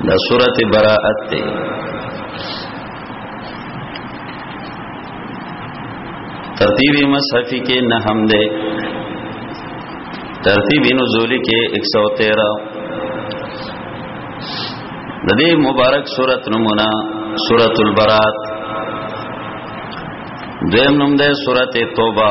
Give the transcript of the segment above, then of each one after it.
دا سورت براءت تے ترتیب مصحفی کے نحم دے ترتیب نزولی کے ایک سو تیرہ ندی مبارک سورت نمونا سورت البرات دویم نم دے سورت توبہ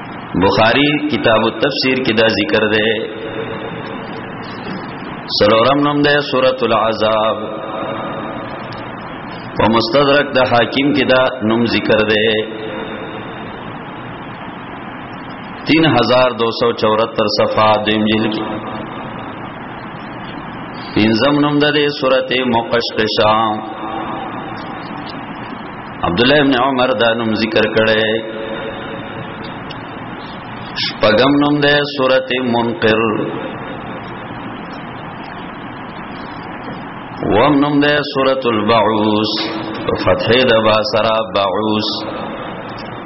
بخاری کتاب التفسیر کې دا ذکر دی سلورم نوم دی سورۃ العذاب په مستدرک د حاکم کې دا نوم ذکر دی 3274 صفحه دیم جلد کې پنځم نوم د سورته مقشقشا عبد الله ابن عمر دا نوم ذکر کړي شپږم نوم ده سورته منقر وم نوم ده سورته البعوث فتح د با سرا بعوث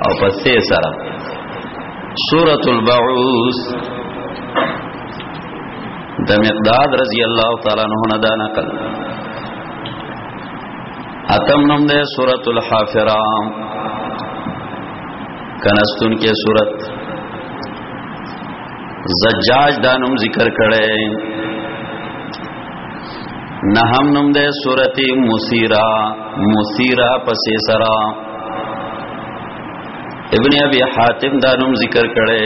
او پسې سرا سورۃ البعوث د مقداد رضی الله تعالی عنہ نه دا نقل اتم نوم ده سورۃ الحافرہ کنستون کې سورۃ زجاج دا نوم ذکر کړي نهم نوم ده سورۃ مسیرا مسیرا پسې سرا ابن ابي حاتم دا نوم ذکر کړي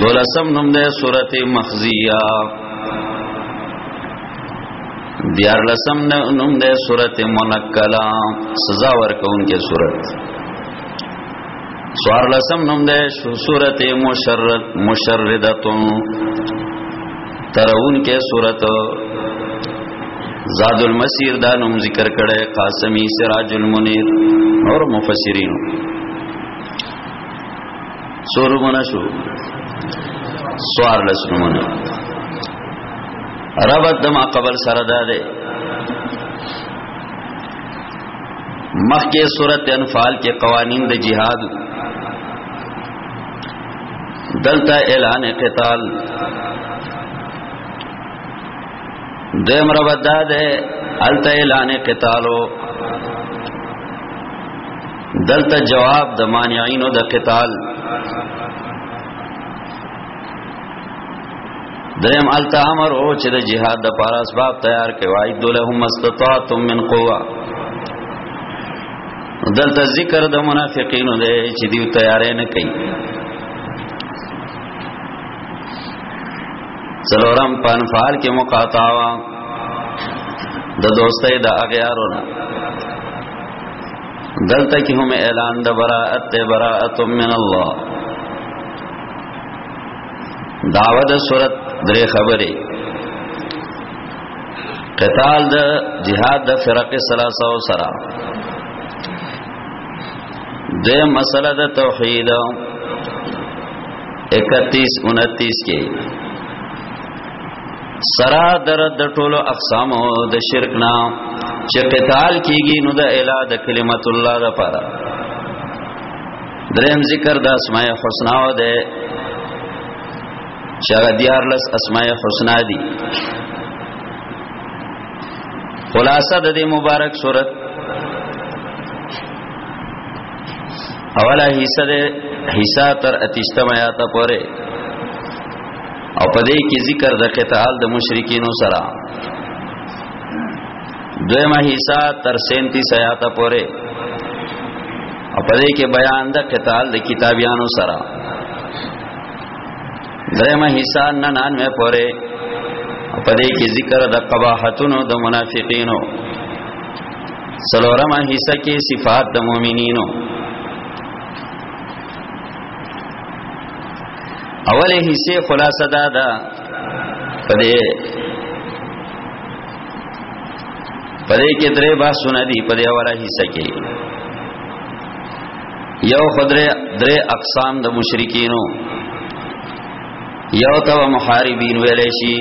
دولسم نوم ده سورت مخزیه دیار لسم نوم ده سورت منکلا سزا ورکون کے سورت سوار لسم نوم ده سورت مشرد مشردتون ترون کے سورت زاد المسیر دا نوم ذکر کړه قاسمی سراج المنیر اور مفسرین سورو منا شو سوار لس نمونه ربط دما قبل سره ده ده مخکې صورت انفال کې قوانین د جهاد دلته اعلان قتال دیم ربط ده ده الته اعلان قتالو دلته جواب د مانعینو د قتال دریم الته امر او چې د جهاد د پاره اسباب تیار کړي وای دولهم استطاعتم من قوه دلته ذکر د منافقینو دی چې دیو تیارې نه کوي څلورم پنفال کې مقاطعه د دوستۍ د اغیارونه دلته کې هم اعلان د براءت ته براءت من الله داوود صورت درې خبره قتال د جهاد د فرق ثلاثه او سرا د مسله د توحید 31 29 کې سرا در د ټولو اقسام د شرک نه چې قتال کیږي نو د اله د کلمت الله د پاره دریم ذکر د اسماء الحسنا او د شغه دیار لس اسماء الحسنا دي خلاصه د دې مبارک صورت اوله حصہ ده حصہ تر اتشتم آیات پوره او په دې کې ذکر د قتال د مشرکینو سره دویمه حصہ تر 37 آیات پورې او په دې کې بیان د قتال د کتابیانو سره دریمه حصہ 99 پورې او په دې کې ذکر د قباحتونو د منافقینو سلورمه حصہ کې صفات د مؤمنینو اوله حصے خلاصه دا ده پدې پدې کې درې باسونه دي پدې اوله حصہ کې یو خدره درې اقسام د مشرکینو یو تو محاربین ویلې شي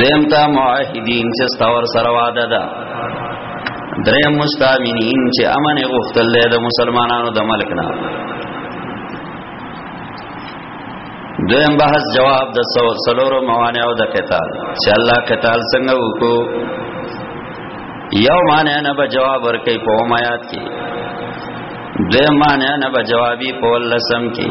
دیم تا معاهدین چې ستور سره وعده ده دریم مستامینین چې امن غوښتل دی د مسلمانانو د ملک نه دویم بحث جواب د سلورو موانع او د قتال چې الله قتال څنګه وکړو یو معنی نه به جواب ورکړي په مایات کې دویم معنی نه به جوابي په لسم کې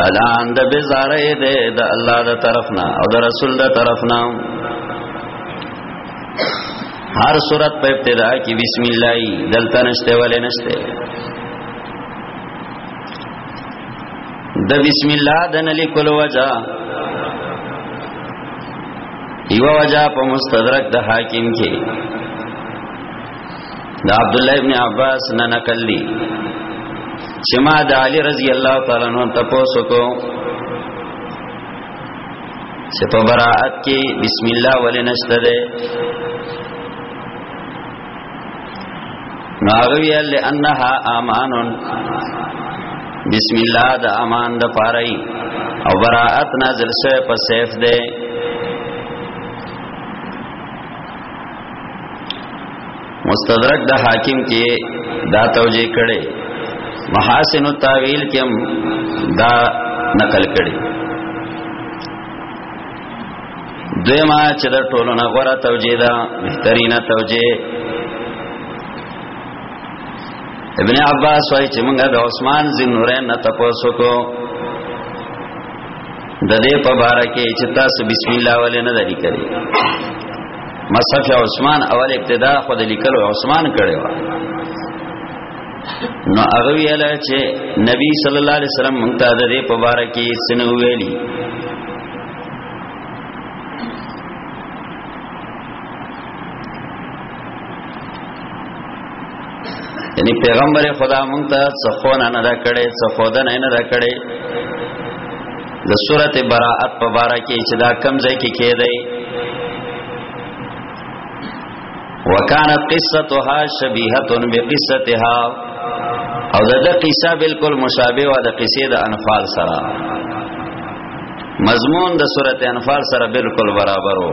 اعلان د بزاره ده د الله د طرفنا او د رسول د طرفنا هر صورت په ابتدا کې بسم الله دلته نشته ولې نشته د بسم الله د نلی کول وجا یو وجا په مستدرک د حاکم کې دا عبد الله ابن عباس نه نقل دي چې ما د علي رضی الله تعالی عنہ تاسو کو چې په براءت کې بسم الله ولې نشته ده ناغوی ال انها امان بسم الله د امان د پاره او براءت نازل شوه په سیف ده مستدرک د حاکم کې دا توجیه کړي محاسن التاویل کې دا نقل کړي دویما چې د ټولو نه غوړه توجیه ده بهترینه توجیه ابن عباس وايي چې موږ د عثمان ذی نورین نه تاسو کو د دې په باره کې چې تاسو بسم الله ولې نه دلی کړی مصحف عثمان اول ابتدا خو د لیکلو عثمان کړي و نو هغه ویل چې نبی صلی الله علیه وسلم مونږ ته د دې په اړه کې سن ویلي یعنی پیغمبر خدا مونږ ته څه خو نه نه کړي څه خو نه نه کړي د سورته براءت په باره کې چې دا کم ځای کې کېدای وکانت قصتها شبيهه بقصتها او دا, دا قصه بالکل مشابه و د قصې د انفال سره مضمون د سورته انفال سره بالکل برابر وو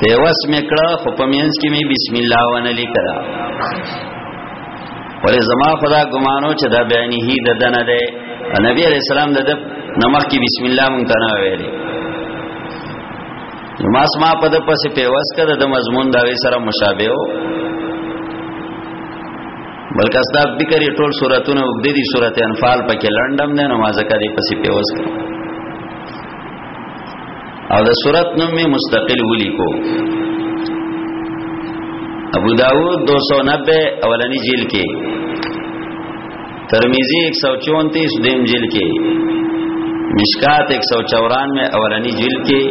ته وس میکړه خو پمینس کې می بسم الله ونه لیکلا ولې زما خدا ګمانو چې دا بیان هی د دنه ده نبی علیہ السلام د نمک کې بسم الله مونږ ته نه ویلې ما سما په د پسې پیوس کړه د مضمون دا وی سره مشابه و بلکې استا فکر ټول سوراتونه وګد دي سورته انفال پکې لړندم نه نماز کړي پسې پیوس کړه او د صورت نوم می مستقل ولیکو ابو داود 290 اولنی جیل کې ترمذی 134 دیم جیل کې مشکات 194 اولنی جیل کې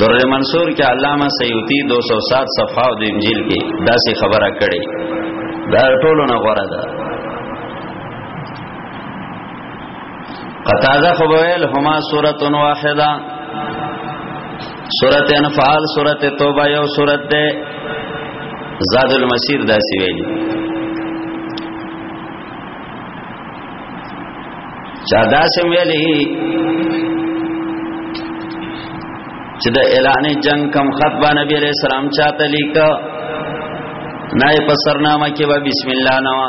در منصور کې علامہ سیوطی 207 صفحه او دیم جیل کې دا څه خبره کړي دا ټولو نه غوړه ده قطاده خو ویل هما سورۃ واحده سورۃ انفال سورۃ توبه یو سورۃ ده زاد المسیر داسې ویلي چا داسې ویلي چې د اعلان جنگ کم خط با نبی علیہ السلام چاته لیک نه په سرنامه کې به بسم الله نوا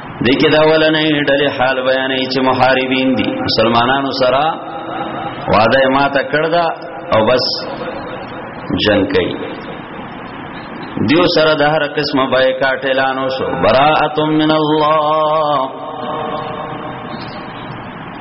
دغه دا ولنې ډلې حال بیانې چې محاربین دي مسلمانانو سره وعده ما ته کړدا او بس جنگ کوي دیو سره د هر قسمه بایکاټ اعلان وشو براءه من الله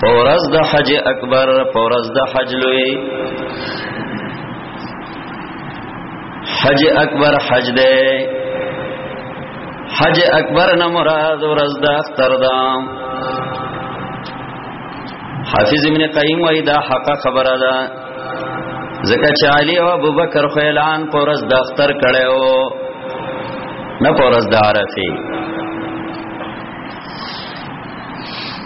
پورز د حج اکبر پورز د حج لوی حج اکبر حج ده حج اکبر نه مراد ورځ د اختر ده حافظ ابن قیم وای دا حق خبره ده زکه چې علی او ابوبکر خو اعلان پورز د اختر کړو نه پورز د عرفه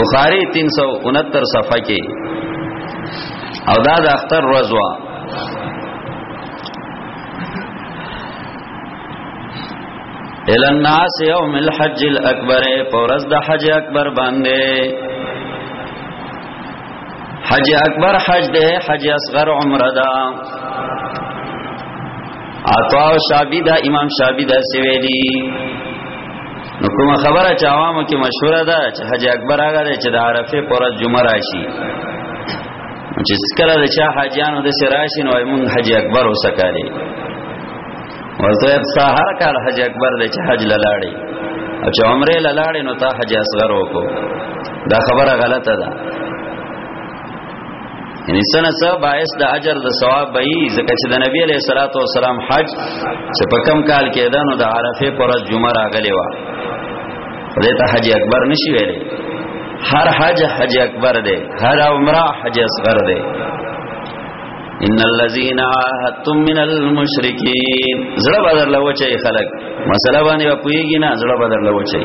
بخاری 369 صفحه کې او دا د اختر ورځ وا الى الناس يوم الحج الاكبر پورز د حج اکبر باندې حج اکبر حج ده حج اصغر عمره ده عطا شابی دا امام شابی دا سویلی نو کومه خبره چې عوامو کې مشهوره ده چې حج اکبر هغه دی چې د عرفه پر جمعه راشي چې کله د چا حاجیانو د سراشین وای مون حج اکبر وسکاري ورته سهار کال حج اکبر د چې حج لالاړي او چې عمره لالاړي نو تا حج اصغر وکړو دا خبره غلطه ده یعنی سنه سه باعث د اجر د ثواب به ای زکه چې د نبی علیہ الصلوۃ والسلام حج چې په کم کال کې ده نو د عرفه پر ورځ جمعه راغلی و دې ته حج اکبر نشي ویلې هر حج حج اکبر دی هر عمره حج اصغر دی ان الذين عاهدتم من المشركين زړه بدر لوچي خلک مسله باندې پويږي نه زړه بدر لوچي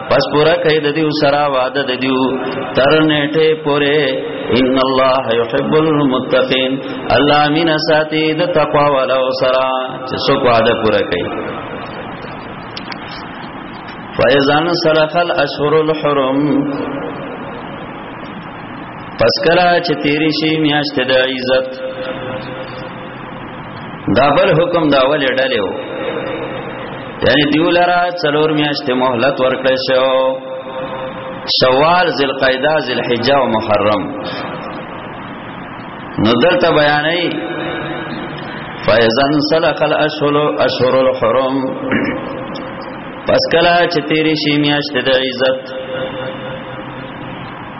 پس پورا کئی د دیو سرا وعده د دیو تر نیټه پوره ان الله يحب المتقين الله من ساتي د تقوا والا سرا چې سو وعده پورا کئی فایزان سلخ الاشهر الحرم پس کلا چې تیری شي میاشت د عزت دا بل حکم دا ولې ډلې وو یعنی دیو لرا څلور میاشتې مهلت ورکړې شو شوال ذوالقعده ذوالحجه او محرم نو دلته بیانې فایزن سلق الاشهر اشهر الحرم پس کلا چې تیرې شي میاشتې د عزت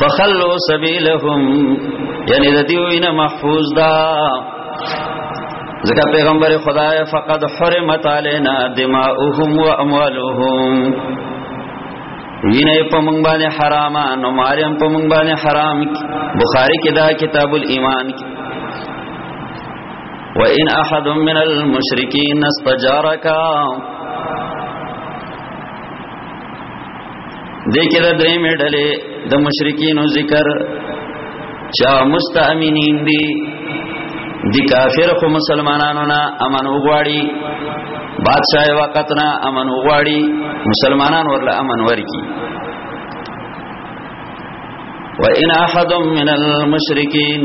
فخلو سبیلهم یعنی د دیوینه محفوظ دا ځکه پیغمبر خدای فقد حرمت علینا دماؤهم و اموالهم وینه په مونږ باندې حرامه نو ماریم په مونږ باندې حرام بخاری کې دا کتاب الایمان کې وان احد من المشرکین استجارک دیکې دا درې مډلې د مشرکینو ذکر چا مستامینین دي دی کافر خو مسلمانانو نه امن وغواړي بادشاہ وقت نه امن وغواړي مسلمانان ورله امن ورکی وان احد من المشرکین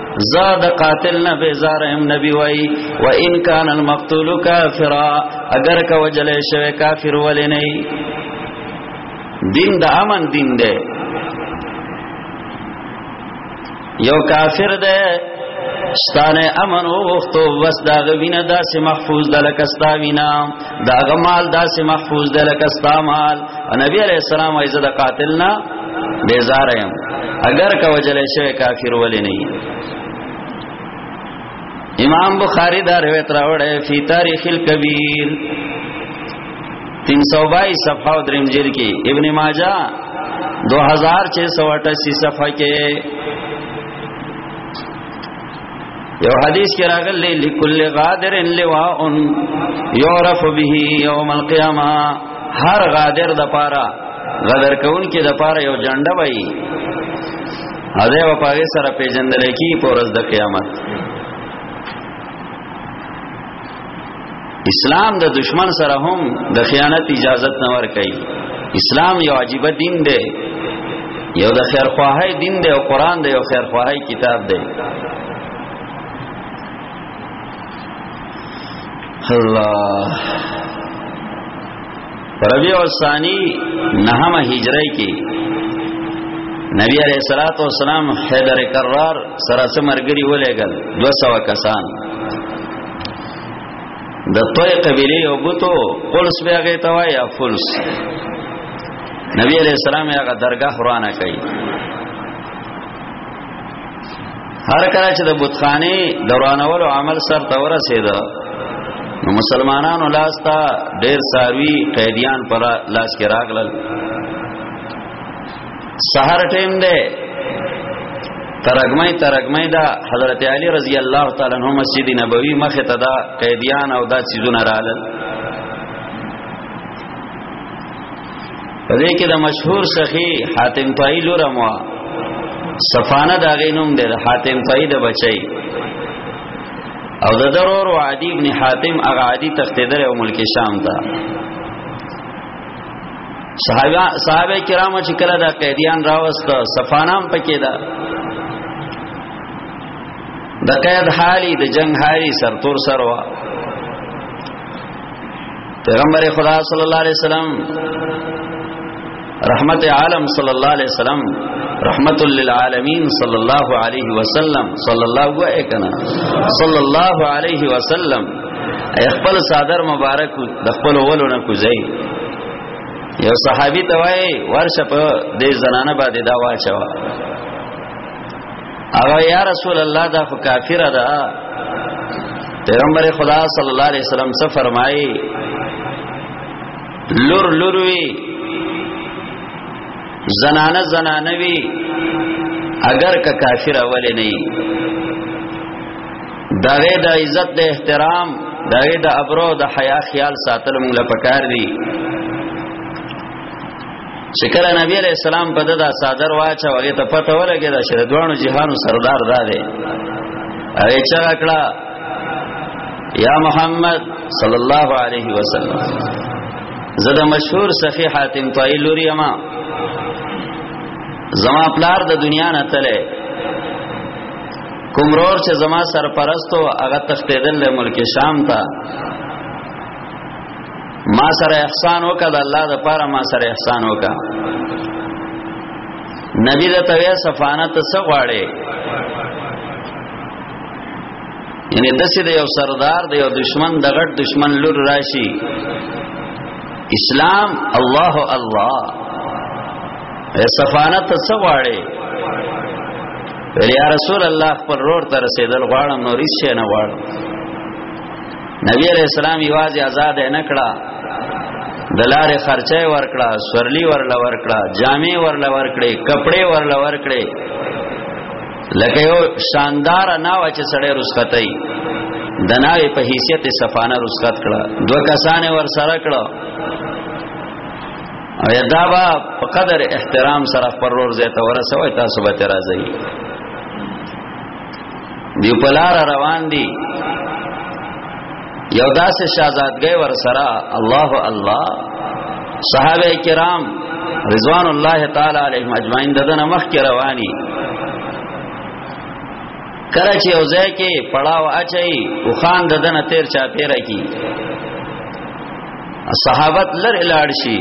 زاد قاتل نه بیزار هم نبی وای و ان کان المقتول کافرا اگر کا وجل شوی کافر ولې نه دین د امن دین دی یو کافر دی ستانه امن او وختو بس دا غوینه داسې محفوظ ده لکه ستا وینا دا غمال داسې محفوظ ده لکه ستا مال نبی علیہ السلام عزت قاتلنا بیزار یم اگر کا وجل شوی کافر ولی نه امام بخاری دا روایت راوړی فی تاریخ الکبیر 322 صفحه او دریم جلد کې ابن ماجه 2688 صفحه کې یو حدیث کې راغلی لکل غادر لواء یعرف به یوم القیامه هر غادر د پاره غدر کون کې د پاره یو جنډه وای هدا و پاګه سره پیجندل کی پورز د قیامت اسلام د دشمن سره هم د خیانت اجازه نه ور کوي اسلام یو عجیب دین دی یو د خیر خواهی دین دی او قران دی یو خیر خواهی کتاب دی الله ربیع الثانی نهم هجری کې نبی علیہ الصلوۃ والسلام حیدر کرار سره سمرګری ولېګل 200 کسان د توي قبيله یو بوتو پولس بیا غي توا یا فولس نبی علیہ السلام هغه درگاه ورانه کوي هر کله چې د بتخانه دورانولو عمل سر ته ورسید نو مسلمانانو لاس ته ډیر ساروی قیدیان پر لاس کې راغلل سحر ټیم دی ترګمای ترګمای دا حضرت علی رضی الله تعالی عنہ مسجد نبوی مخه ته دا قیدیان او دا چیزونه رالل پدې کې د مشهور سخی حاتم پای لور مو صفانه دا غینوم د حاتم پای د بچي او د ضرور عادی ابن حاتم هغه عادی تختیدره او ملک شام ته صحابه صحابه کرامو چې کله دا قیدیان راوست صفانام پکې دا د قید حالی د جنگ حالی سرتور سروا پیغمبر خدا صلی الله علیه وسلم رحمت عالم صلی الله علیه وسلم رحمت للعالمین صلی الله علیه وسلم صلی الله علیه وسلم صلی الله علیه وسلم ای خپل صادر مبارک د خپل ولو نه کوزي یو صحابي ته وای ورشه په دې زنانه باندې دا واچو هغه یا رسول الله دا خو کافر ده پیغمبر خدا صلی الله علیه وسلم څه فرمایي لور لوروي زنانه زنانوي اگر که کافر اولی نه دغه د عزت د احترام دغه د ابرو د حیا خیال ساتل موږ له پکار دي چې کله نبی علیہ السلام په دغه صادر واچ او هغه ته پته ولګی دا چې دوانو جهانو سردار دا دی هغه چا کړه یا محمد صلی الله علیه وسلم زدا مشهور سخی حاتم طای لوري اما زما پلار د دنیا نه تله کومرور چې زما سرپرستو هغه تختیدل له ملک شام ته ما سره احسان وکړه د الله د پاره ما سره احسان وکړه نبی د توی صفانه ته سغواړي یعنی دسه د یو سردار د یو دشمن د غټ دشمن لور راشي اسلام الله الله صفانه ته سغواړي ویل یا رسول الله خپل رور ته رسیدل غواړم نو ریس نه غواړم نبی علیہ السلام یوازې آزاد نه کړه د لارې خرچه ورکړه سورلی ورل ورکړه جامې ورل ورکړې کپڑے ورل ورکړې لکه یو شاندار ناو چې سړی رسختای د ناوې په حیثیت صفانه رسخت کړه دوه کسانې ور سره کړه او دا با په قدر احترام سره پر ور زه ته ورسوي تاسو به راځي دی په لار روان دي یو داسې شاهزادګۍ ور سره الله الله صحابه کرام رضوان الله تعالی علیهم اجمعین ددن مخ کې رواني کله چې یو ځای کې پړاو اچي او خان ددن تیر چا پیرا کی صحابت لر الاړ شي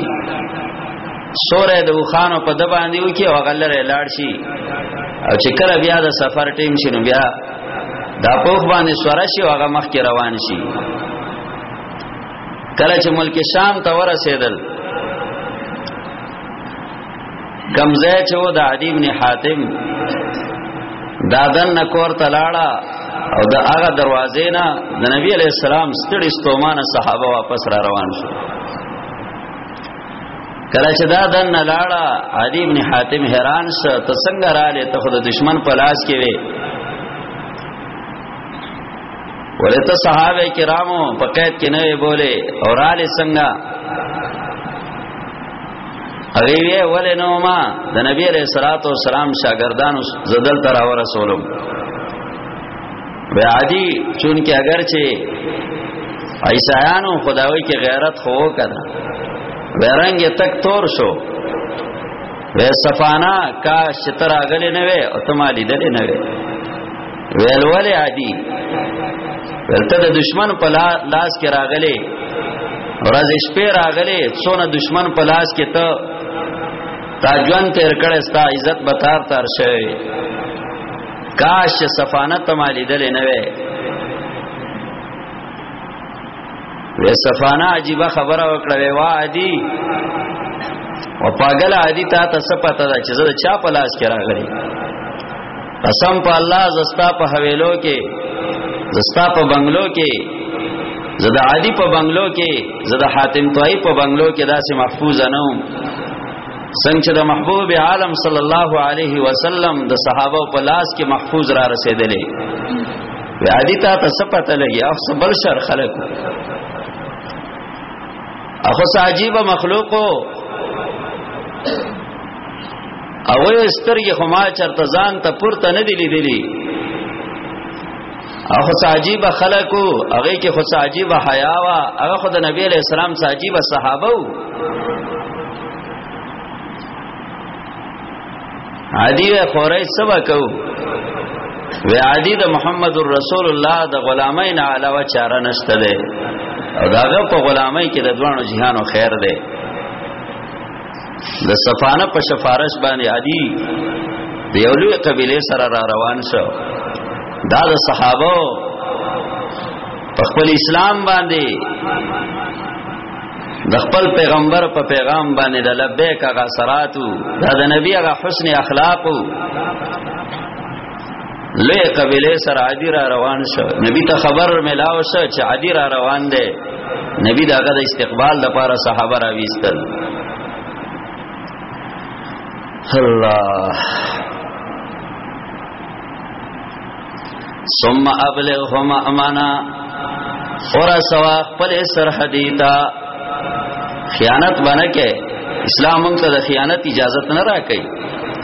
سوره د وخانو په د باندې وکي او غلر الاړ شي او چې کله بیا د سفر ټیم شنو بیا دا پوخ باندې سوره شي هغه مخ کې روان شي کله چې ملک شام ته ورسېدل کمزه چې و د عدی ابن حاتم دادن نکور تلاړه او د هغه دروازې نه د نبی علی السلام ستړي ستومانه صحابه واپس را روان شو کله چې دا دن لاړه عدی ابن حاتم حیران شه ته څنګه را لې ته خود دشمن په لاس کې وې ولته صحابه کرامو په قید کې نه بوله او را لې څنګه هغه وی ولې نو ما د نبی عليه الصلاه والسلام شاګردانو زدل تر او رسولم بیا عادي چون کې اگر چې عیسایانو خداوی کې غیرت خو کړه ورنګ تک تور شو وې صفانا کا شتر اغلې نه وې او تمالي دلې نه وې ویل ولی عادی ویل ته د دشمن په لاس کې راغلی ورځ شپې راغلی څونه دشمن په لاس کې ته تا ژوند تیر کړه ستا عزت به تار تار شوی کاش صفانه تمالی دل نه وې وې صفانه عجیب خبره وکړه وې وا عادی او پاگل عادی تا ته سپته ده چې زه چا په لاس کې راغلی قسم په الله زستا په حویلو کې زستا په بنگلو کې زدا عادی په بنگلو کې زدا حاتم طای په بنگلو کې داسې محفوظ نه وم څنګه چې د محبوب عالم صلی الله علیه وسلم د صحابه په لاس کې محفوظ را رسیدلې وی عادی ته څه پته لګي او څه بل شر خلق اخو عجیب مخلوقو او سترګې خو ما چرته ځان ته پورته نه دی لیدلی او خو عجیب خلکو هغه کې خو عجیب حیا وا هغه خو د نبی علیہ السلام عجیب صحابه وو عادی و خورای سبا کو و عادی د محمد رسول الله د غلامای نه علاوه چاره نشته ده او داغه په غلامای کې د دوانو جهانو خیر ده د سفانه په سفارش باندې هدي د یو لوی قبيله سره را روان شو دا د صحابه په خپل اسلام باندې د خپل پیغمبر په پیغام باندې د لبیک هغه سراتو دا د نبی هغه حسن اخلاقو لوی قبیله سره عادی را روان شو نبی ته خبر ملاو شو چې عادی را روان دی نبی داغه د استقبال د پاره صحابه را ویستل الله ثم ابلغهم امانا خورا سوا خپل سرحدی تا خیانت باندې کې اسلام موږ ته د خیانت اجازه نه راکړي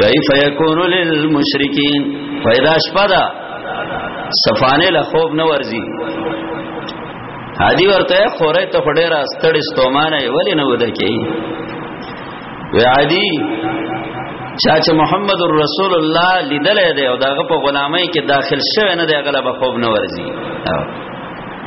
کیف یکون للمشرکین پیدا شپدا صفانه له خوب نه ورزي هادي ورته خوره ته خډه را ستړي ستومانه ولی نه ودا کی وی عادی چا چې محمد رسول الله لیدل دی او داغه په غلامۍ کې داخل شوی نه دی غلبه خوب نه ورزي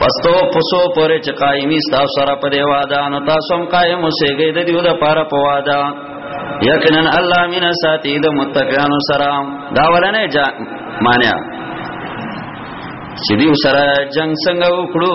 پستو پسو پورې چې قایمی تاسو سره په دی واده نو تاسو هم قائم اوسئ د دې د پاره په واده یقینا الله مینا ساتي د متقینو سره دا ولنه جا مانیا چې دی سره جنگ څنګه وکړو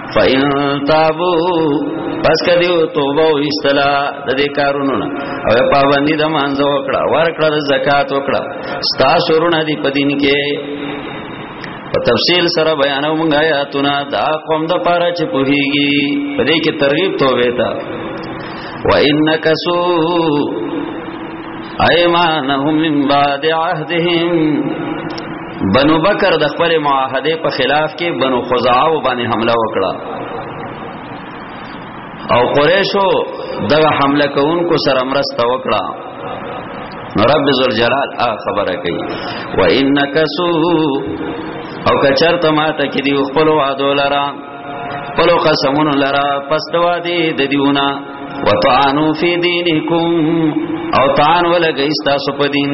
فإن تابوا پس کدی او توبه او استلا د دې کارونو نه او پابندی د مانځه وکړه ورکړه د زکات وکړه ستا شورونه دی په دین کې په تفصیل سره بیانو مونږه آیاتونه دا قوم د پاره چې پوهیږي په دې کې ترغیب توبه تا و انک سو ایمانهم من بعد عهدهم بنو بکر د خپل معاهده په خلاف کې بنو خزاعه باندې حمله وکړه او قریشو دغه حمله کوونکو سره مرسته وکړه رب ذل جلال آ خبره کوي و انک سو او کچرته ماته کې دی خپل وعده لرا خپل قسمون لرا پس دوا دی د دیونا وتعانو فی دینکم او تعان ولګی تاسو په دین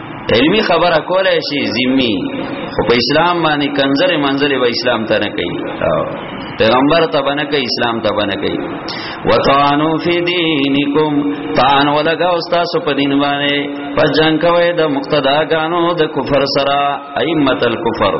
علمی خبره کولای شي ذمی خو په اسلام باندې کنځره منځله و اسلام ته نه کوي پیغمبر ته باندې کوي اسلام ته باندې کوي وتعانو فی دینکم تان ولګا استاد په دین باندې پس جنگ کوي د مقتدا غانو د کفر سره ائمه الکفر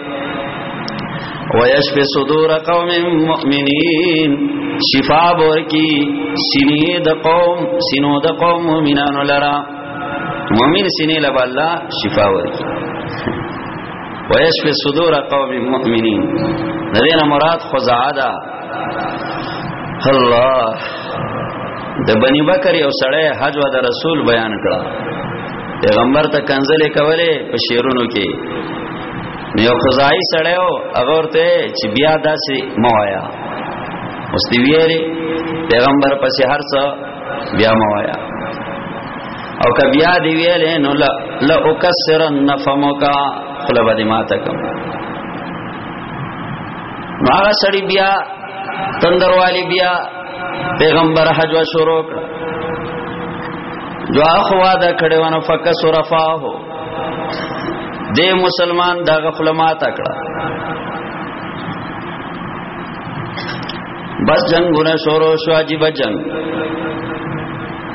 ويشف صدور قوم مؤمنين شفا ورکی سینې د قوم سینو د قوم مؤمنانو لرا مؤمن سینې لبا الله شفا ورکی ويشف صدور قوم مؤمنين دغه مراد خزعه ده الله د بنی بکر یو سړی حج و د رسول بیان کړه پیغمبر ته کنزلې کولې په شیرونو کې یو خدای سره او هغه ته چې بیا داسې موایا اوس دی ویری پیغمبر پسې هر څه بیا موایا او که بیا دی ویلې نو لا لا اکسرن فمک خپل باندې ماته کوم نو هغه سړی بیا تندروالی بیا پیغمبر حج و شروع کړ جو اخوا دا کړه ونه فکسر فاهو د مسلمان دا غفل ما تکړه بس جنگونه شروع شو عجیب جنگ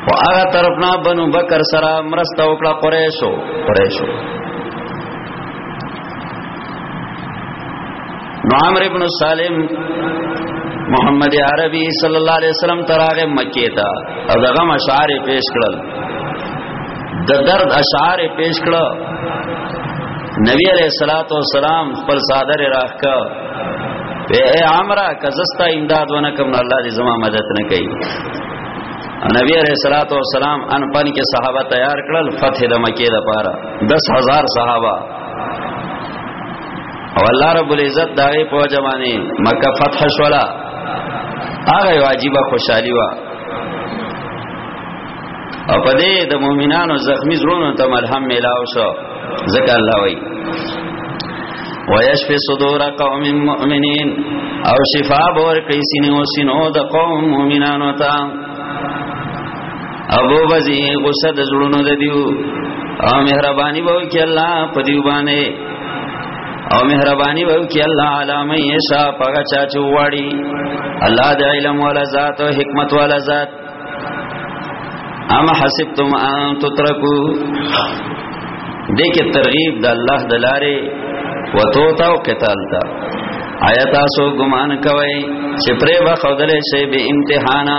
او هغه طرف نه بنو بکر سره مرسته وکړه قریشو قریشو نو عمرو ابن سالم محمد عربي صلی الله علیه وسلم تراغه مکی ته او دغه اشعار پیش کړل د درد اشعار پیش کړل نبی علیہ الصلوۃ والسلام خپل صادره راخکا اے عمرہ کزستا امداد ونه کوم الله دې زما مدد نه کوي نبی علیہ الصلوۃ والسلام ان پن کې صحابه تیار کړل فتح د مکه لپاره 10000 صحابه او الله رب العزت دا غي په جواني مکه فتح شولا هغه واجبہ خوشحالي وا او په دې د مؤمنانو زخمی زړونو ته ملهم ملاو شو ځکه الله وای ويشفي صدور قوم مؤمنين او شفا بور کوي سینو سینو د قوم مؤمنانو ته ابو بزی غصه د زړونو د دیو او مهرباني به وکړي الله په دیو باندې او مهرباني وو کې الله علامه یشا پغه چا چوړي الله د علم ولا ذات او حکمت ولا ذات اما حسبتم ان تترکو دې کې ترغیب د الله د لارې وتو تا او قتال تا آیا تاسو ګمان کوئ چې پرې به خدای شي به امتحانا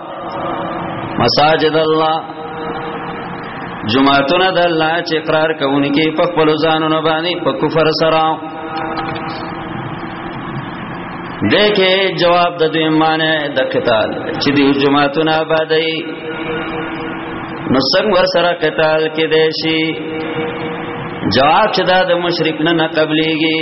مساجد الله جمعتون د الله چې اقرار کوونکې په خپل ځانونو باندې په کفر سره دیکھے جواب د دوی معنی د قتال چې دی جمعتون آبادی نو څنګه ور سره قتال کې دی شي جواب چې دا د مشرک نه نه قبليږي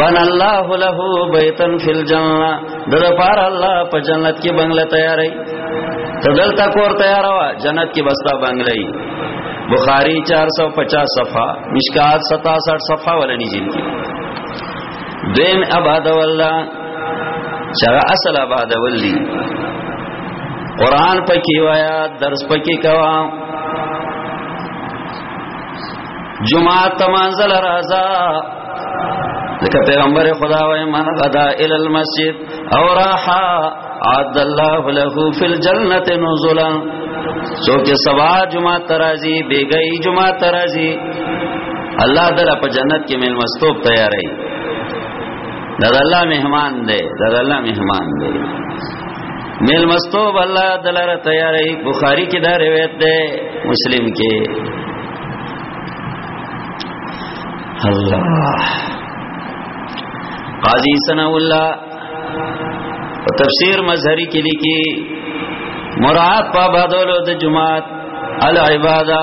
بن الله له بیتن فی الجنه د پار الله په جنت کې بنگله تیارې تدل تا کور تیار وا جنت کې بستا بنگلې بخاری 450 صفحه مشکات 67 صفحه ولني جن کې دین اباد والله چر اصل اباد ولی قران پکې وایا درس پکې کوا جمعه تمانزل رازا لکه پیغمبر خدا وای من غدا ال المسجد او راحا عد الله له فی الجنه نزلا څوک سبا جمعه ترازی بیګی جمعه ترازی الله تعالی په جنت کې مل مستوب تیارې دا الله مهمان دی دا الله مهمان دی مل مستوب الله دلاره تیارې بخاری کې دا روایت ده مسلم کې الله قاضی ثنا الله په تفسیر مظهری کې لیکي مراد په بدلو د جماعت العباده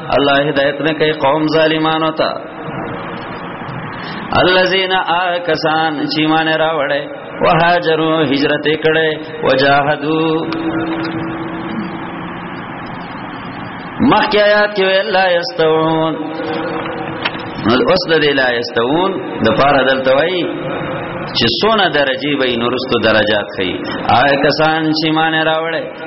الله هدایت نه کوي قوم ظالمانو ته الذين آکسان چې مان راوړې وهاجروا هجرت کړي وجاهدوا مخکې آیات کې ویل لا یستوون نو اوس د لا یستوون د پاره دلته وایي چې سونه درجه به نورستو درجات خي آیا کسان چې مان راوړې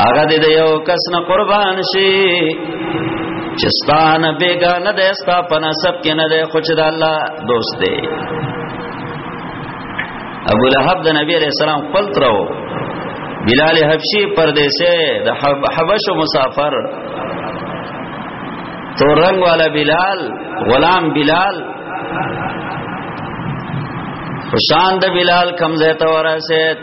هغه دې د یو کس نه قربان شي چې ستانه بیگانه ده ستا په نسب کې نه ده خو چې د الله دوست دی ابو لهب د نبی علیہ السلام خپل ترو بلال حبشي پردیسه د حبشو مسافر تو رنگ والا بلال غلام بلال خوشان د بلال کمزه ته ورسید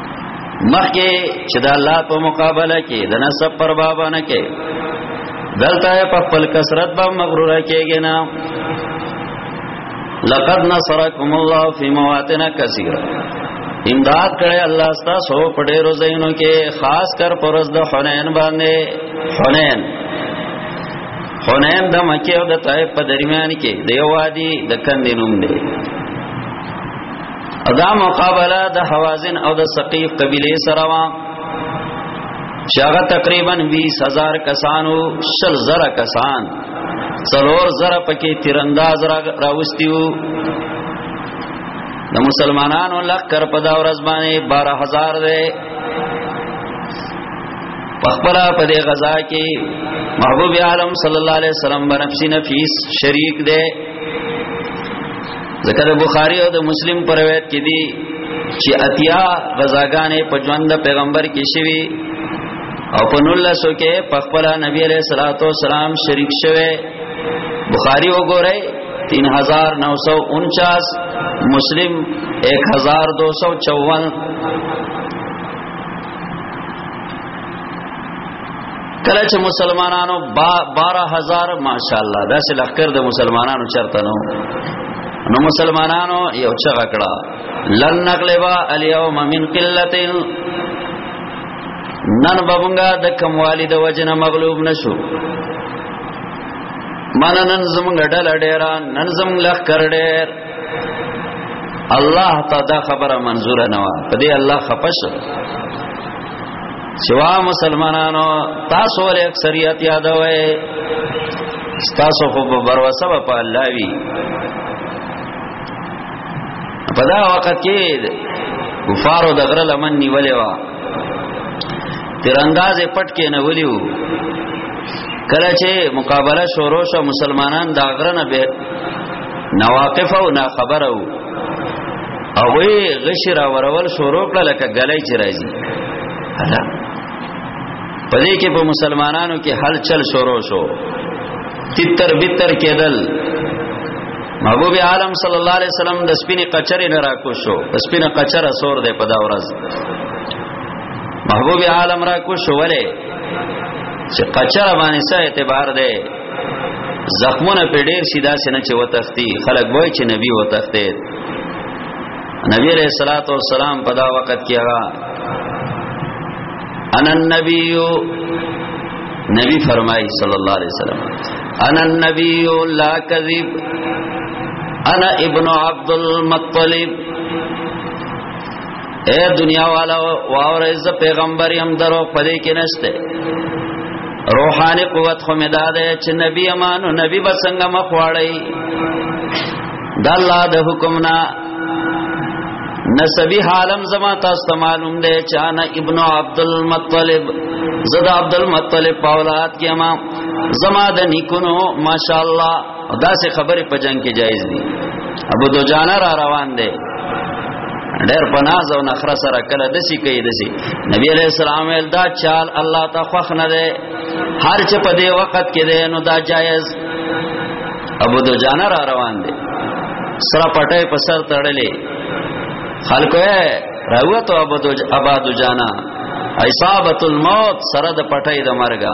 مخکې چې د الله په مقابله کې د نسب پر بابا نه کې دلته په خپل کثرت به مغرور کېږي نه لقد نصرکم الله فی مواطن کثیره امداد کړي الله ستاسو په ډېرو ځایونو کې خاص کر پرز د حنین باندې حنین حنین د مکه او د طائف په درمیان کې د یو وادي د کندې نوم دی دا مقابله د حوازن او د ثقيف قبيله سره وا شاغه تقریبا 20000 کسانو شل زره کسان څلور زره پکې تیرانداز را راوستیو د مسلمانانو لخر په دا ورځ باندې 12000 دی پخپلا په دې غزا کې محبوب عالم صلی الله علیه وسلم بنفسی نفیس شریک دی ذکر بخاری او د مسلم پر روایت کې دي چې اتیا غزاګانې په ژوند د پیغمبر کې شوي او په نول لاسو کې په خپل نبی عليه الصلاه والسلام شریک شوه بخاری وګورئ 3949 مسلم 1254 کله چې مسلمانانو 12000 ماشاءالله دا چې لخر د مسلمانانو چرته نو نو مسلمانانو یو چغه کړه لن نغلبا الیوم من قلت نن بابنګا د کموالی د وجنه مغلوب نشو من نن زمونږ ډل ډیرا نن زمونږ لخ کر ډیر الله ته دا خبره منزور نه و په دې الله خپش سوا مسلمانانو تاسو له اکثریت یادوي تاسو خو په بروسه په الله وی په دا وخت کې کفارو د غره لمن نیولې وا تیرانداز پټ کې نه ولیو کله چې مقابله شروع شو مسلمانان دا غره نه به نواقف او نا خبر او هغه غشي را ورول شروع کړه لکه غلای چې راځي ادا پدې کې په مسلمانانو کې هلچل شروع شو تتر بتر کېدل محبوب عالم صلی الله علیه وسلم د سپینې قچرې نه راکو شو سپینه قچره سور ده په دا ورځ محبوب عالم راکو شو ولې چې قچره باندې څه اعتبار ده زخمونه په ډیر سیدا سینه چې وتختی خلک وای چې نبی وتخته نبی علیہ الصلوۃ والسلام په دا وخت کې هغه ان النبی نبی فرمای صلی الله علیه وسلم ان النبی لا کذب انا ابن عبد المطلب اے دنیا والا واورې ز پیغمبر هم درو پدې کې نشته روحاني قوت خو مې داده چې نبی امانو نبی بسنګ مخواړی د الله د حکم نه نسبی حالم زما تاسو ته معلوم دی چې انا ابن عبد المطلب زدا عبد المطلب په اولاد کې ما زما د نیکونو ماشاءالله او دا سه خبره په جنگ کې جایز دي ابو دوجانه را روان دی ډېر پناز او نخره سره کله دسی کوي دسی نبی علیہ السلام ول دا چال الله تا خوخ نه دی هر چې په دې وخت کې دی نو دا جایز ابو دوجانه را روان دی سره پټه په سر تړلې خلکو یې راوته ابو دوج ابا دوجانه اصابت الموت سره د پټه د مرګه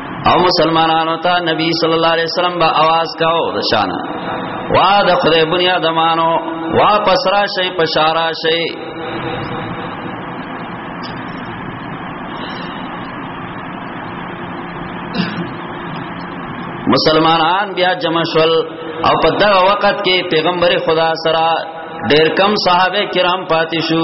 او مسلمانانو ته نبی صلی الله علیه وسلم با आवाज کاو د شانه وا د خدای بنیا دمانو واپس را شي پشارا شي مسلمانان بیا جمع شول او په دغه وخت کې پیغمبر خدا سره ډېر کم صحابه کرام پاتې شو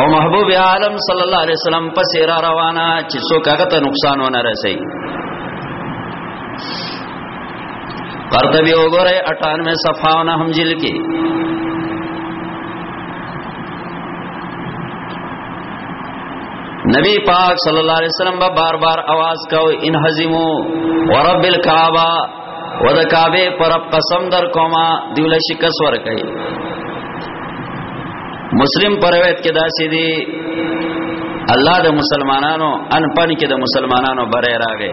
او محبوب عالم صلی الله علیه وسلم پس را روانه چې څوک هغه ته نقصان ونه رسي قرطبی وګوره 98 صفحه نه هم جل کې نبی پاک صلی الله علیه وسلم به بار بار आवाज کوي ان حزمو ورب الکعبه و د کعبه پر قسم در کوما دیول شکس ور کوي مسلم پر روایت کې داسې دي الله د مسلمانانو ان پني کې د مسلمانانو بره راغې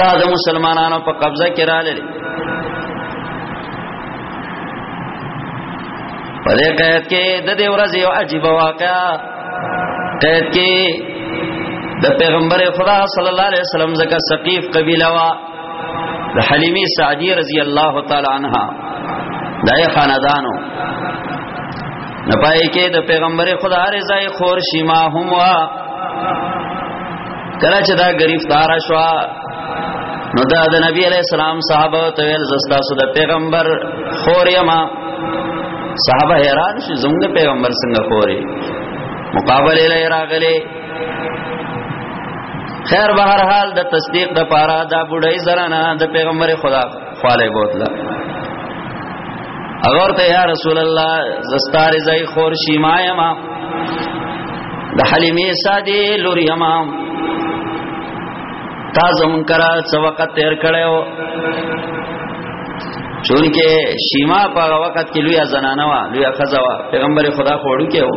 دا د مسلمانانو په قبضه کې رااله په دې قید کې د دې ورځې یو عجیب واقعا قید کې د پیغمبر خدا صلی الله علیه وسلم زکه ثقيف قبيله وا د حلیمی سعدی رضی الله تعالی عنها دای خاندانو نپای کې د پیغمبر خدا رضای خور شیما هم وا کله چې دا گرفتار شو نو دا د نبی علی السلام صحابه ته ویل زستا سود پیغمبر خور یما صحابه حیران شو زموږ پیغمبر څنګه خوري مقابله لای راغلي خیر بهر حال د تصدیق د پاره دا بډای زرانه د پیغمبر خدا خواله بوتله اگر ته یا رسول الله زستار زای خور شي ما یما د حلیمه ساده لوري یما تا زمون کرا څو وخت تیر کړو چونکه شیما په وخت کې لوی زنانه وا لوی خزا وا پیغمبر خدا خوړو کې وو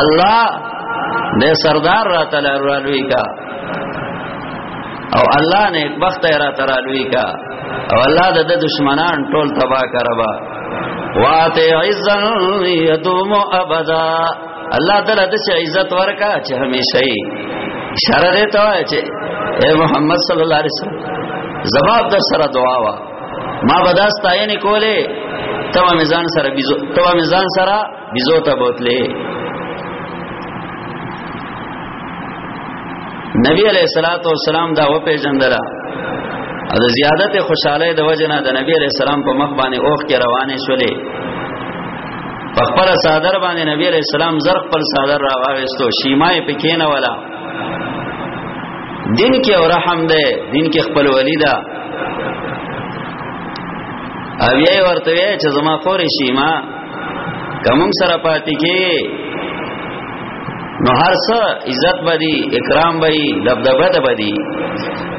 الله دې سردار را تعالی رالوي کا او الله نه وخت را تعالی کا او الله د دشمنان ټول تباہ کربا واته عزا یدوم ابدا الله تعالی د عزت ورکا چې همیشه ای شر دې ته چې اے محمد صلی الله علیه وسلم زواب د سره دعا وا ما بدا ستاینه کوله توا میزان سره بيزو توا میزان سره بيزو ته بوتلې نبی علیہ الصلوۃ والسلام دا و پیژندره او د زیادت خوشاله د وجنه د نبی علیہ السلام په مخ باندې اوخ کې روانې شولې په خپل صادر باندې نبی علیہ السلام زر خپل صادر راوېستو شیمای پکې نه ولا دین کې او رحم ده دین کې خپل ولی ده او یې ورته وی چې زما خور شي ما کوم سره پاتې کې نو هر څه عزت بدی اکرام بدی دبدبه ده بدی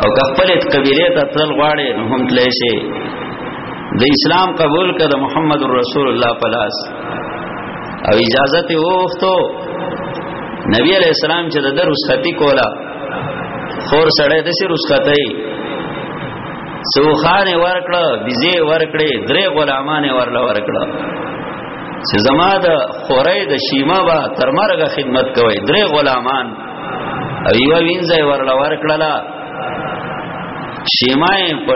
او خپل قبیله ته تل غواړي نو هم تلې شي د اسلام قبول کړه محمد رسول الله پلاس او اجازه ته ووختو نبی علیہ السلام چې د در رسختی کولا خور سړی د سر رسختی سوخان ورکړه بيزي ورکړه درې غلامان ورله ورکړه چې زما د خورې د شیما با تر مرګه خدمت کوي درې غلامان او یو وینځي ورله ورکړه شیمای په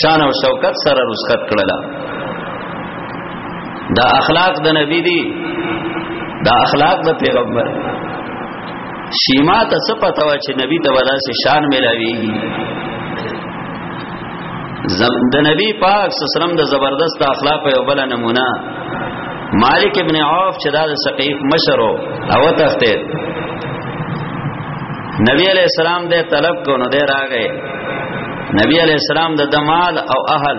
شان او شوکت سره رسخت کړله دا اخلاق د نبی دی دا اخلاق د پیغمبر سیما ته څه پته و چې نبی ته ودا سي شان ملاوي د نبی پاک سسرم د زبردست اخلاق یو بل نمونه مالک ابن عوف چې دا د سقیف مشرو او تخته نبی علیہ السلام دې طلب کو نو دې راغې نبی علیہ السلام د دمال او اهل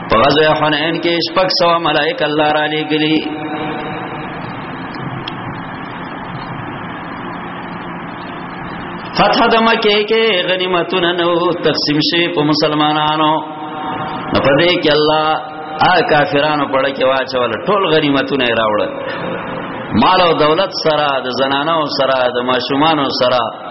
په غزوه حنین کې شپږ سو ملائک الله را لېګلي فتح د مکه کې غنیمتونه نو تقسیم شي په مسلمانانو نو په دې کې الله آ کافرانو پړ کې واچول ټول غنیمتونه راوړل مال او دولت سره د زنانو سره د ماشومان سره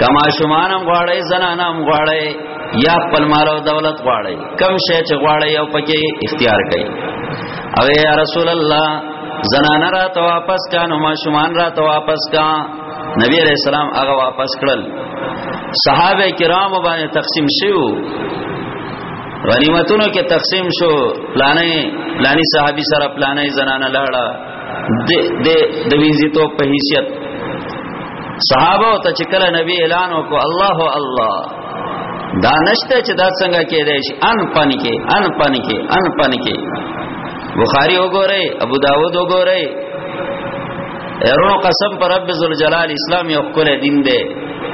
کما شمانم غواړی زنانم غواړی یا خپل مال او دولت غواړی کم شی چې غواړی او پکې اختیار کړي او یا رسول الله زنان را ته واپس کا نو ما شمان را ته واپس کا نبی علیہ السلام هغه واپس کړل صحابه کرام باندې تقسیم شیو غنیمتونو کې تقسیم شو پلانې پلانې صحابي سره پلانې زنانه لاړه د د د وینځیتو په حیثیت صحابه ته چې کله نبی اعلان وکړ الله الله دا نشته چې دا څنګه کېدای شي ان پانی کې ان پانی کې ان پانی کې بخاری وګورئ ابو داود وګورئ ایرونو قسم پر رب ذل جلال اسلام یو خپل دین دی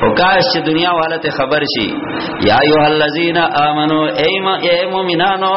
او کاش چې دنیا والته خبر شي یا ایه الذین آمنو ای مؤمنانو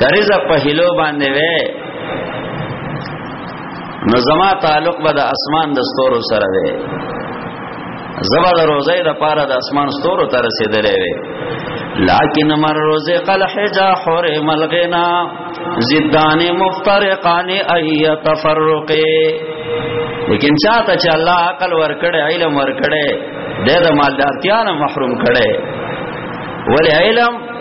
کرزه په هلو باندې وې نو زما تعلق به د اسمان د ستورو سره وې زما د روزې د پاره د اسمان ستورو ته رسیدلې وې لكن مر رزق الحجا حرم الغنا زدان مفترقان اي تفرق لیکن چاته چې الله عقل ورکړي علم ورکړي د مالدارتیا نه محروم کړي ولې علم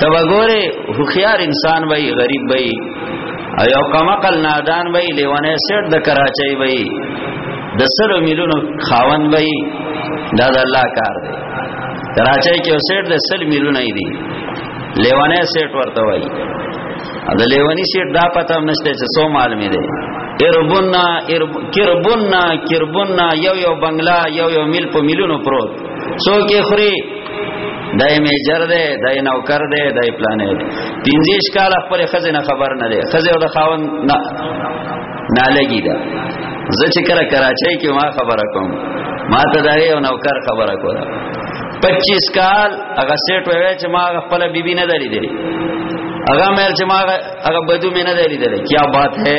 ته وګوره هوښیار انسان وای غریب وای او یو کمقل نادان وای لیوانه سیټ د کراچۍ وای د سلو میلیونو خاوند وای دا د الله کار دی کراچۍ کې سیټ د سل میلیونه دی لیوانه سیټ ورته وای دا لیوانی سیټ دا پته هم نشته چې سو مال می دی اربنا ارب کربنا کربنا یو یو بنگلا یو یو مل په میلیونو پروت څوک یې خوري دای میجر دی دای نوکر دی دای پلانې دی پنځیش کال خپل خزینه خبر نه دی خزه او د خاون نه نه لګی دا زه چې کله کراچۍ کې ما خبره کوم ما ته دا یو نوکر خبره کوله 25 کال هغه سیټ وای چې ما خپل بیبي نه دلی دی هغه مې چې ما هغه بدو مې نه دلی دی کیا بات ہے